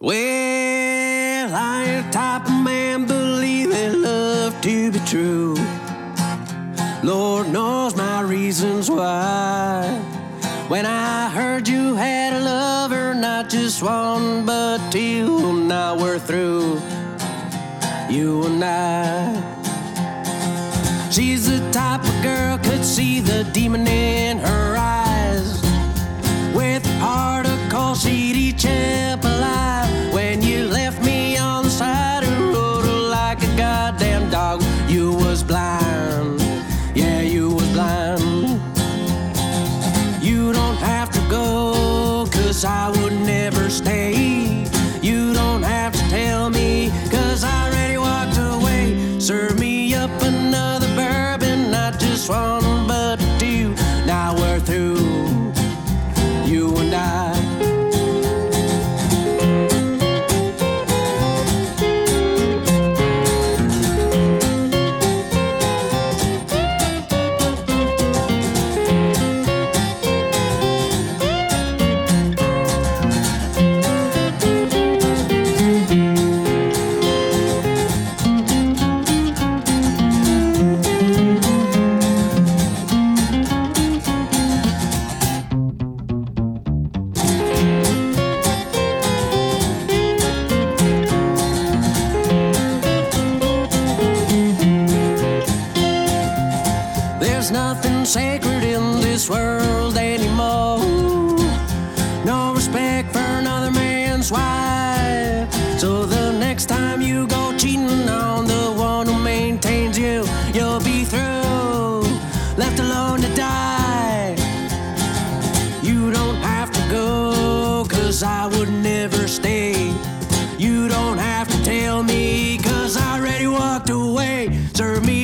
Well, I ain't the type of man believing love to be true. Lord knows my reasons why. When I heard you had a lover, not just one but two, now we're through. You and I. She's the type of girl could see the demon in her I would never stay. You don't have to tell me, cause I already walked away. Serve me up another bourbon, not just one, There's nothing sacred in this world anymore. No respect for another man's wife. So the next time you go cheating on the one who maintains you, you'll be through, left alone to die. You don't have to go, cause I would never stay. You don't have to tell me, cause I already walked away. Serve me